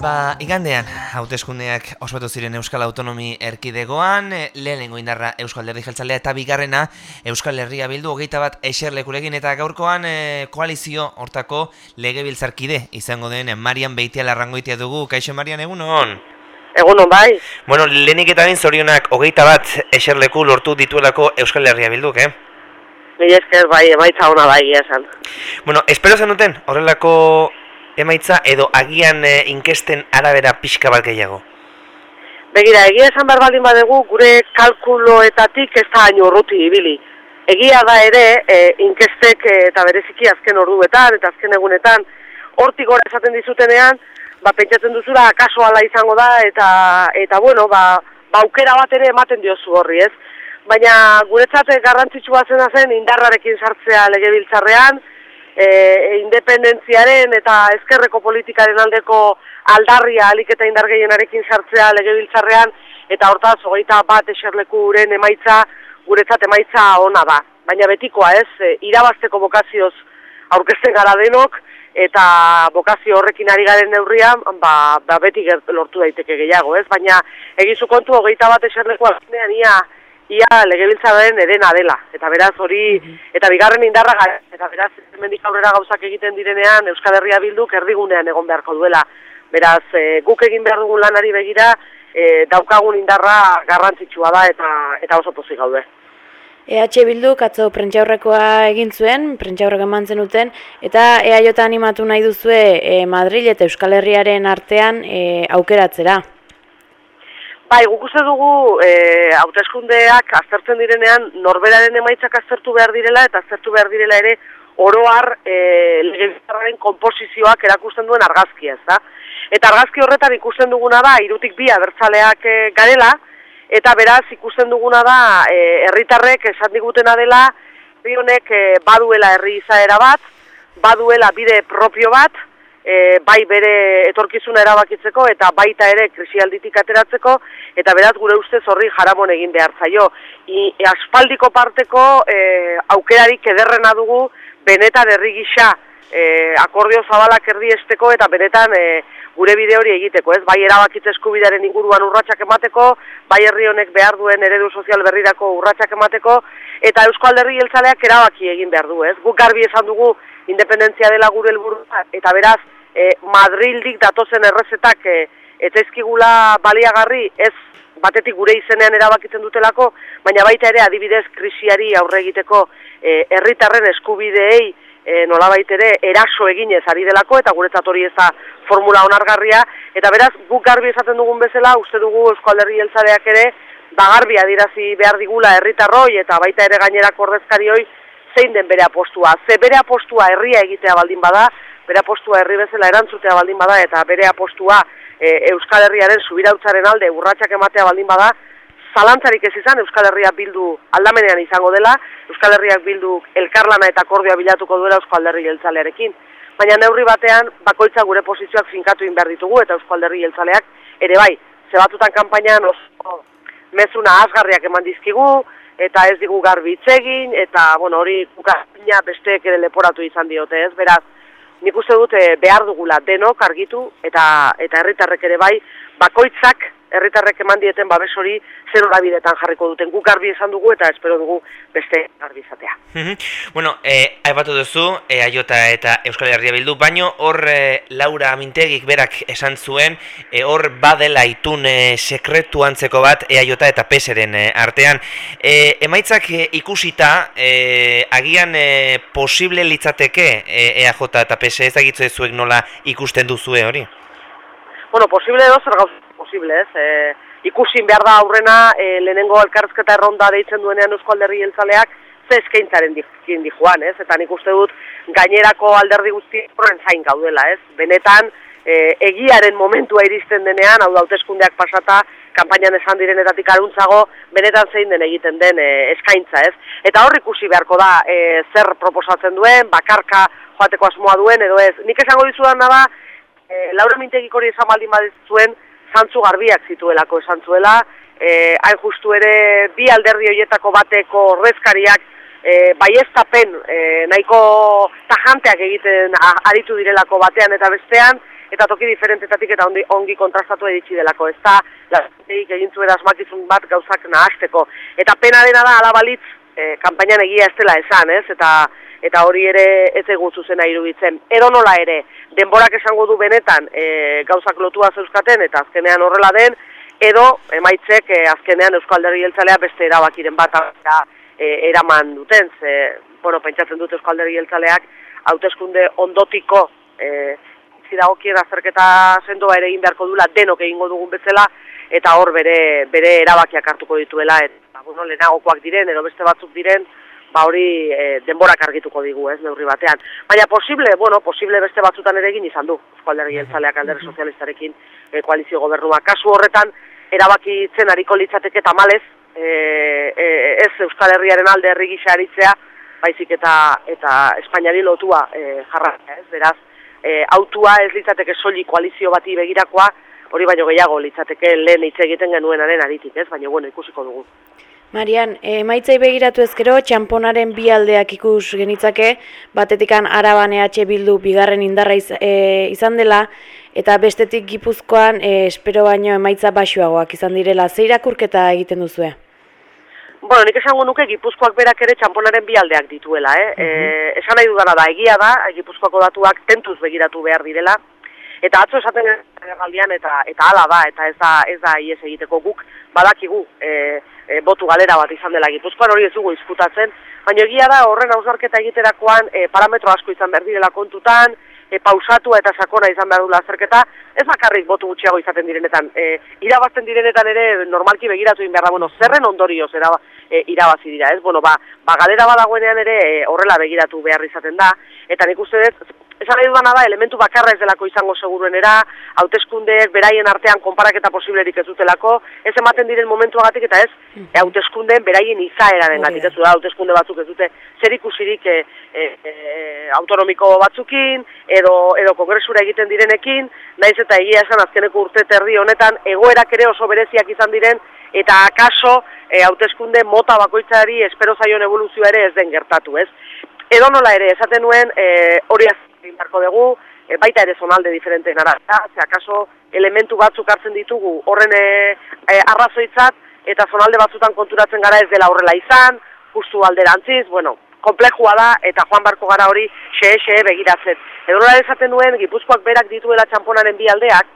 ba, igandean, hauteskundeak ospatu ziren Euskal Autonomi Erkidegoan, eh, lehenengo indarra Euskal Herri Jeltzalea eta bigarrena Euskal Herria bildu hogeita bat eserlekurekin eta gaurkoan e, koalizio hortako legebiltzarkide izango den Marian Beitia larrangoitia dugu. Kaixo Marian, egun hon? Egun hon, bai. Bueno, lehenik eta bain zorionak hogeita bat eserleku lortu dituelako Euskal Herria bilduk, eh? Mila esker, bai, emaitza hona bai, esan. Bueno, espero zenuten, horrelako emaitza edo agian e, inkesten arabera pixka bat gehiago? Begira, egia esan behar baldin badegu, gure kalkuloetatik ez da hain urruti ibili. Egia da ere, e, inkestek e, eta bereziki azken orduetan eta azken egunetan, hortik gora esaten dizutenean, ba, pentsatzen duzura, kaso ala izango da, eta, eta bueno, ba, ba, aukera bat ere ematen diozu horri, ez? Baina guretzat garrantzitsua zena zen indarrarekin sartzea legebiltzarrean, e, independentziaren eta ezkerreko politikaren aldeko aldarria alik eta indar gehienarekin sartzea legebiltzarrean eta hortaz hogeita bat eserlekuren emaitza guretzat emaitza ona da. Baina betikoa ez, e, irabazteko bokazioz aurkezten gara denok eta bokazio horrekin ari garen neurrian, ba, ba beti lortu daiteke gehiago, ez? Baina egizu kontu hogeita bat eserlekua ia ia legebiltzaren erena dela. Eta beraz hori, mhm. eta bigarren indarra gara, eta beraz hemendik aurrera gauzak egiten direnean Euskal Herria bilduk erdigunean egon beharko duela. Beraz, e, guk egin behar dugun lanari begira, e, daukagun indarra garrantzitsua da eta eta oso pozik gaude. EH Bilduk atzo prentxaurrekoa egin zuen, prentxaurreko eman zenuten, eta EH animatu nahi duzue e, Madrid eta Euskal Herriaren artean e, aukeratzera. Bai, guk uste dugu e, hauteskundeak aztertzen direnean norberaren emaitzak aztertu behar direla eta aztertu behar direla ere oroar e, legebiltzarraren komposizioak erakusten duen argazki ez da. Eta argazki horretan ikusten duguna da irutik bi abertzaleak e, garela eta beraz ikusten duguna da e, herritarrek esan digutena dela bi honek e, baduela herri izaera bat, baduela bide propio bat, e, bai bere etorkizuna erabakitzeko eta baita ere krisialditik ateratzeko eta beraz gure ustez horri jaramon egin behar zaio. I, e, aspaldiko parteko e, aukerarik ederrena dugu benetan herri gisa e, akordio zabalak erdi esteko eta benetan e, gure bide hori egiteko, ez? Bai erabakitze eskubidearen inguruan urratsak emateko, bai herri honek behar duen eredu sozial berrirako urratsak emateko eta Eusko Alderri Jeltzaleak erabaki egin behar du, ez? Guk garbi esan dugu independentzia dela gure helburua eta beraz e, Madrildik datozen errezetak e, etzaizkigula baliagarri ez batetik gure izenean erabakitzen dutelako, baina baita ere adibidez krisiari aurre egiteko e, herritarren eskubideei e, nolabait ere eraso eginez ari delako eta guretzat hori ez formula onargarria eta beraz guk garbi esaten dugun bezala uste dugu Eusko Alderri Jeltzaleak ere bagarbi adirazi behar digula herritarroi eta baita ere gainerako ordezkarioi zein den bere apostua. Ze bere apostua herria egitea baldin bada, bere apostua herri bezala erantzutea baldin bada, eta bere apostua e, Euskal Herriaren subirautzaren alde urratsak ematea baldin bada, zalantzarik ez izan Euskal Herria bildu aldamenean izango dela, Euskal Herriak bildu elkarlana eta akordioa bilatuko duela Euskal Herri jeltzalearekin. Baina neurri batean, bakoitza gure posizioak finkatu inber ditugu eta Euskal Herri jeltzaleak ere bai, zebatutan kanpainan oso mezuna asgarriak eman dizkigu, eta ez digu garbi itzegin, eta bueno, hori kukazina besteek ere leporatu izan diote, ez? Beraz, nik uste dute behar dugula denok argitu, eta eta herritarrek ere bai, bakoitzak herritarrek eman dieten babes hori zer horabidetan jarriko duten. Guk garbi esan dugu eta espero dugu beste garbi izatea. bueno, eh, aipatu duzu, eh, Aiota eta Euskal Herria bildu, baino hor eh, Laura Amintegik berak esan zuen, eh, hor badela itun eh, sekretu antzeko bat eh, Aiota eta Peseren eh, artean. Eh, emaitzak eh, ikusita, eh, agian eh, posible litzateke eh, EAJ eta PS ez da zuek nola ikusten duzue hori? Bueno, posible edo zer gauz posible, ez? E, ikusin behar da aurrena, e, lehenengo elkarrezketa erronda deitzen duenean Eusko Alderri Jeltzaleak, ze eskaintzaren dikin dijuan, ez? Eta nik uste dut, gainerako alderdi guzti horren zain gaudela, ez? Benetan, e, egiaren momentua iristen denean, hau dauteskundeak pasata, kanpainan esan direnetatik aruntzago, benetan zein den egiten den e, eskaintza, ez? Eta hor ikusi beharko da, e, zer proposatzen duen, bakarka joateko asmoa duen, edo ez? Nik esango dizudan da, e, Laura Mintegik hori esan baldin zuen, zantzu garbiak zituelako esan zuela, e, hain justu ere bi alderdi horietako bateko ordezkariak e, baiestapen e, nahiko tajanteak egiten aritu direlako batean eta bestean, eta toki diferentetatik eta ongi, ongi kontrastatu editzi delako, ez da, lastik egin zuen asmakizun bat gauzak nahazteko. Eta pena dena da, alabalitz, e, kampainan egia ez dela esan, ez? Eta, eta hori ere ez egun zuzena iruditzen. Edo nola ere, denborak esango du benetan e, gauzak lotua zeuzkaten, eta azkenean horrela den, edo emaitzek e, azkenean Euskalderri Jeltzalea beste erabakiren bat e, eraman duten, ze, bueno, pentsatzen dut Euskalderri Jeltzaleak hauteskunde ondotiko e, zidagokien azerketa sendoa ere egin beharko dula denok egingo dugun bezala, eta hor bere, bere erabakiak hartuko dituela, eta bueno, lehenagokoak diren, edo beste batzuk diren, ba hori e, denborak argituko digu, ez, neurri batean. Baina posible, bueno, posible beste batzutan ere egin izan du, Euskalderri Jeltzaleak alderri sozialistarekin e, koalizio gobernua. Kasu horretan, erabakitzen hariko litzateke tamalez, e, e, ez Euskal Herriaren alde herri gisa aritzea, baizik eta eta Espainiari lotua e, jarratzea, ez? Beraz, e, autua ez litzateke soli koalizio bati begirakoa, hori baino gehiago litzateke lehen hitz egiten genuenaren aritik, ez? Baina bueno, ikusiko dugu. Marian, emaitzai begiratu ezkero, txamponaren bi aldeak ikus genitzake, batetikan araban EH Bildu bigarren indarra e, izan dela, eta bestetik gipuzkoan e, espero baino emaitza basuagoak izan direla. Zeirakurketa egiten duzue? Bueno, nik esango nuke Gipuzkoak berak ere txamponaren bi aldeak dituela, eh? Mm esan nahi dudana da, egia da, Gipuzkoako datuak tentuz begiratu behar direla, eta atzo esaten galdian eta eta hala da, eta ez da, ez da ies egiteko guk, badakigu, e, e, botu galera bat izan dela Gipuzkoan hori ez dugu izkutatzen, baina egia da horren hausarketa egiterakoan e, parametro asko izan behar direla kontutan, e, pausatu eta sakona izan behar dula azerketa, ez bakarrik botu gutxiago izaten direnetan. E, irabazten direnetan ere normalki begiratu egin behar da, bueno, zerren ondorioz era, e, irabazi dira, ez? Bueno, ba, ba galera badagoenean ere e, horrela begiratu behar izaten da, eta nik uste dut, Esan nahi dudana da, elementu bakarra ez delako izango seguruenera, hauteskundeek beraien artean konparaketa posiblerik ez dutelako, ez ematen diren momentuagatik eta ez, e, hauteskundeen beraien izaeraren gatik ez da, hauteskunde batzuk ez dute zer ikusirik e, e, e, autonomiko batzukin, edo, edo kongresura egiten direnekin, naiz eta egia esan azkeneko urte terdi honetan, egoerak ere oso bereziak izan diren, eta akaso e, hauteskunde mota bakoitzari espero zaion evoluzioa ere ez den gertatu, ez? Edo nola ere, esaten nuen, e, hori beharko dugu, e, baita ere zonalde diferente nara, ze akaso elementu batzuk hartzen ditugu horren e, e, arrazoitzat, eta zonalde batzutan konturatzen gara ez dela horrela izan, justu alderantziz, bueno, komplejua da, eta joan barko gara hori xe-xe begiratzen. Edo nola esaten nuen, gipuzkoak berak dituela txamponaren bi aldeak,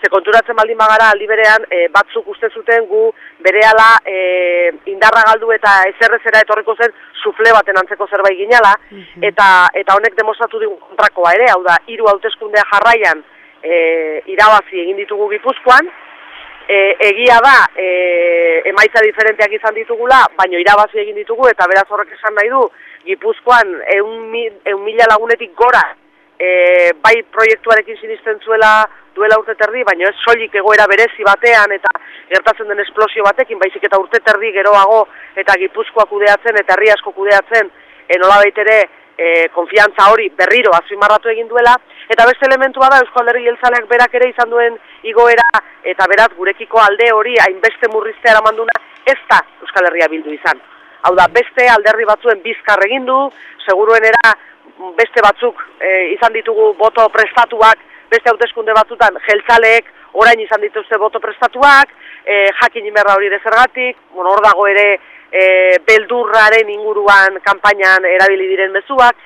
ze konturatzen baldin bagara aldi berean e, batzuk uste zuten gu berehala e, indarra galdu eta ezerrezera etorriko zen sufle baten antzeko zerbait ginala mhm. eta eta honek demostratu digun kontrakoa ere, hau da hiru hauteskundea jarraian e, irabazi egin ditugu Gipuzkoan e, egia da e, emaitza diferenteak izan ditugula, baino irabazi egin ditugu eta beraz horrek esan nahi du Gipuzkoan eun, mila lagunetik gora e, bai proiektuarekin sinisten zuela duela urte terdi, baina ez soilik egoera berezi batean eta gertatzen den esplosio batekin, baizik eta urte terdi geroago eta gipuzkoa kudeatzen eta herri asko kudeatzen enola baitere e, konfiantza hori berriro azimarratu egin duela, eta beste elementua da Euskal Herri Jeltzaleak berak ere izan duen igoera, eta beraz gurekiko alde hori hainbeste murriztea eramanduna ez da Euskal Herria bildu izan. Hau da, beste alderri batzuen bizkar egin du, seguruenera beste batzuk e, izan ditugu boto prestatuak, beste hauteskunde batzutan jeltzaleek orain izan dituzte boto prestatuak, e, jakin imerra hori dezergatik, bueno, hor dago ere e, beldurraren inguruan kanpainan erabili diren mezuak,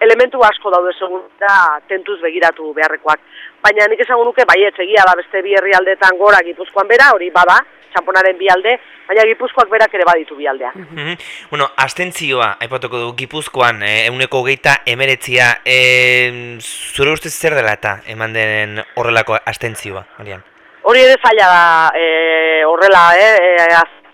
elementu asko daude segun da tentuz begiratu beharrekoak. Baina nik esango nuke baiet egia da beste bi herrialdeetan gora Gipuzkoan bera, hori bada, txamponaren bi alde, baina Gipuzkoak berak ere baditu bi aldea. Mhm. bueno, astentzioa, aipatuko du Gipuzkoan, eh, euneko geita emeretzia, eh, zure ustez zer dela eta eman den horrelako astentzioa, Marian? Hori ere zaila da eh, horrela, eh,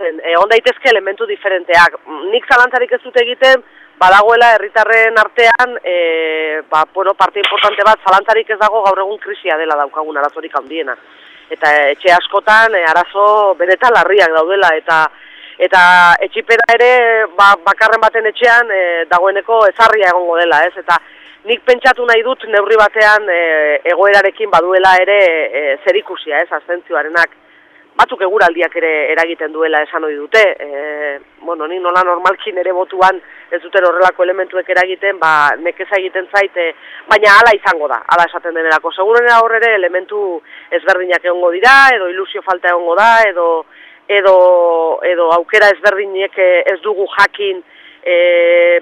eh, on daitezke elementu diferenteak. Nik zalantzarik ez dut egiten, badagoela herritarren artean e, ba, bueno, parte importante bat zalantzarik ez dago gaur egun krisia dela daukagun arazorik handiena. Eta etxe askotan e, arazo benetan larriak daudela eta eta etxipera ere ba, bakarren baten etxean e, dagoeneko ezarria egongo dela, ez? Eta nik pentsatu nahi dut neurri batean e, egoerarekin baduela ere e, zerikusia, ez? Astentzioarenak. Batzuk eguraldiak ere eragiten duela esan hori dute. E, bueno, ni nola normalkin ere botuan ez duten horrelako elementuek eragiten, ba, nekeza egiten zaite, baina hala izango da, hala esaten denerako. Segurenera horre elementu ezberdinak egongo dira, edo ilusio falta egongo da, edo, edo, edo aukera ezberdinek ez dugu jakin e,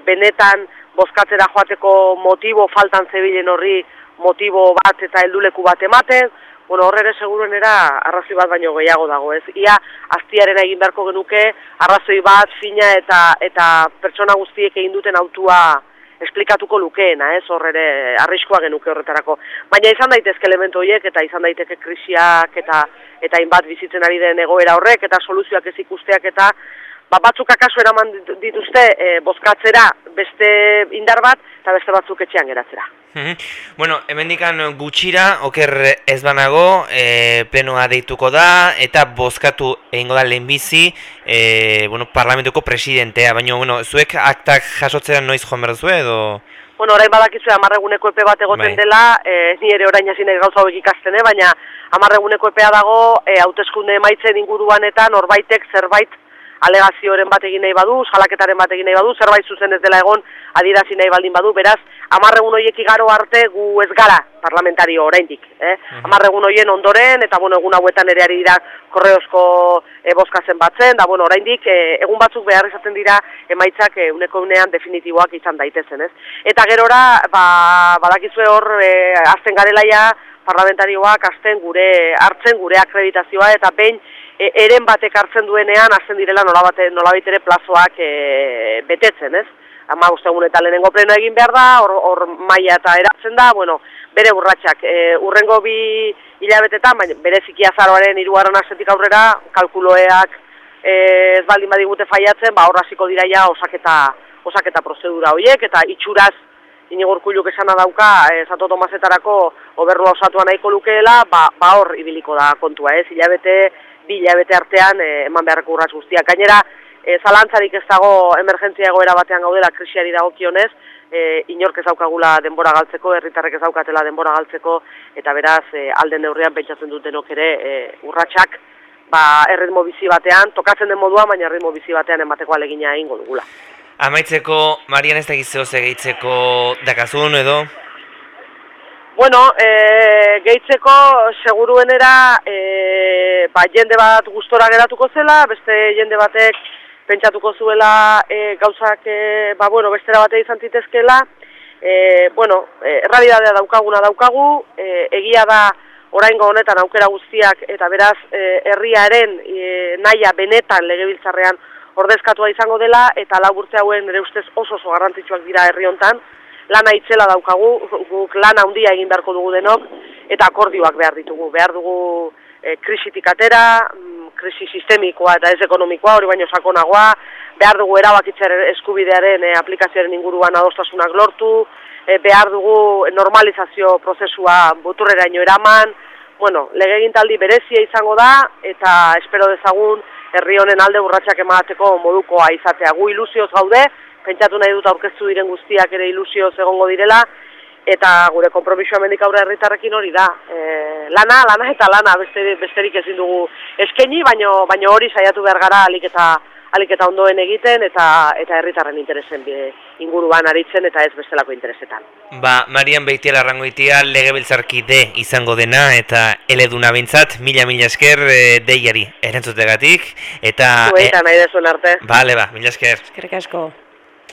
benetan bozkatzera joateko motibo faltan zebilen horri motibo bat eta helduleku bat ematen, bueno, horre ere seguruenera arrazoi bat baino gehiago dago, ez? Ia, aztiaren egin beharko genuke, arrazoi bat, fina eta eta pertsona guztiek egin duten autua esplikatuko lukeena, ez? Horre ere arriskoa genuke horretarako. Baina izan daitezke elementu horiek eta izan daiteke krisiak eta eta hainbat bizitzen ari den egoera horrek eta soluzioak ez ikusteak eta ba, batzuk akaso eraman dituzte e, bozkatzera beste indar bat eta beste batzuk etxean geratzera. Bueno, hemendikan gutxira, oker ez banago, e, plenoa deituko da, eta bozkatu egingo da lehenbizi, e, bueno, parlamentuko presidentea, baina, bueno, zuek aktak jasotzera noiz joan behar zuen, edo... Bueno, orain badakizu amarreguneko epe bat egoten bai. dela, e, ni ere orain hasi gauza hauek ikasten, eh? baina amarreguneko epea dago, e, hauteskunde maitzen inguruan eta norbaitek zerbait alegazioaren bat egin nahi badu, salaketaren bat egin nahi badu, zerbait zuzen ez dela egon adirazi nahi baldin badu, beraz, amarregun horiek igaro arte gu ez gara parlamentario oraindik. Eh? Uh Amarregun horien ondoren, eta bueno, egun hauetan ere ari dira korreozko e, bozkazen batzen, da bueno, oraindik e, egun batzuk behar izaten dira emaitzak e, uneko unean definitiboak izan daitezen. Ez? Eta gerora, ba, badakizue hor, e, azten garelaia, parlamentarioak azten gure hartzen gure akreditazioa eta behin e, eren batek hartzen duenean hasten direla nolabait nola ere plazoak e, betetzen, ez? Ama gustegun eta lehenengo pleno egin behar da, hor, hor maila eta eratzen da, bueno, bere burratxak. E, urrengo bi hilabetetan, baina bere zikiazaroaren iruaren asetik aurrera, kalkuloeak e, ez baldin badigute faiatzen, ba, hor hasiko dira ja osaketa, osaketa prozedura horiek, eta itxuraz inigo urkulluk esana dauka, e, Santo Tomasetarako oberrua osatuan nahiko lukeela, ba, ba hor ibiliko da kontua, ez, hilabete, bi hilabete artean e, eman beharreko urratz guztiak. Gainera, e, zalantzarik ez dago emergentzia egoera batean gaudela krisiari dagokionez, e, inork ez daukagula denbora galtzeko, herritarrek ez daukatela denbora galtzeko, eta beraz, e, alden neurrian pentsatzen dutenok ere e, urratsak, ba, erritmo bizi batean, tokatzen den modua, baina erritmo bizi batean emateko alegina egingo dugula. Amaitzeko, Marian ez da gizeo gehitzeko dakazun edo? Bueno, e, gehitzeko seguruenera e, ba, jende bat gustora geratuko zela, beste jende batek pentsatuko zuela e, gauzak e, ba, bueno, bestera bate izan zitezkela. E, bueno, e, erradidadea daukaguna daukagu, e, egia da oraingo honetan aukera guztiak eta beraz e, herriaren e, naia benetan legebiltzarrean ordezkatua izango dela eta laburtze hauen ere ustez oso oso garrantzitsuak dira herri hontan lana itzela daukagu, guk lana handia egin beharko dugu denok, eta akordioak behar ditugu. Behar dugu e, krisitik atera, mm, krisi sistemikoa eta ez ekonomikoa, hori baino sakonagoa, behar dugu erabakitzer eskubidearen e, aplikazioaren inguruan adostasunak lortu, e, behar dugu normalizazio prozesua buturreraino eraman, bueno, legegintaldi berezia izango da, eta espero dezagun herri honen alde urratsak emateko modukoa izatea. Gu ilusioz gaude, pentsatu nahi dut aurkeztu diren guztiak ere ilusio egongo direla, eta gure konpromisoa mendik aurre herritarrekin hori da. E, lana, lana eta lana besterik, besterik ezin dugu eskeni, baino, baino hori saiatu behar gara alik eta, alik eta ondoen egiten eta eta herritarren interesen inguruan aritzen eta ez bestelako interesetan. Ba, Marian Beitiela Rangoitia legebiltzarki de izango dena eta eleduna bintzat, mila-mila esker e, deiari erentzutegatik eta... Zuetan, e, nahi arte. Bale, ba, mila esker. Eskerrik asko.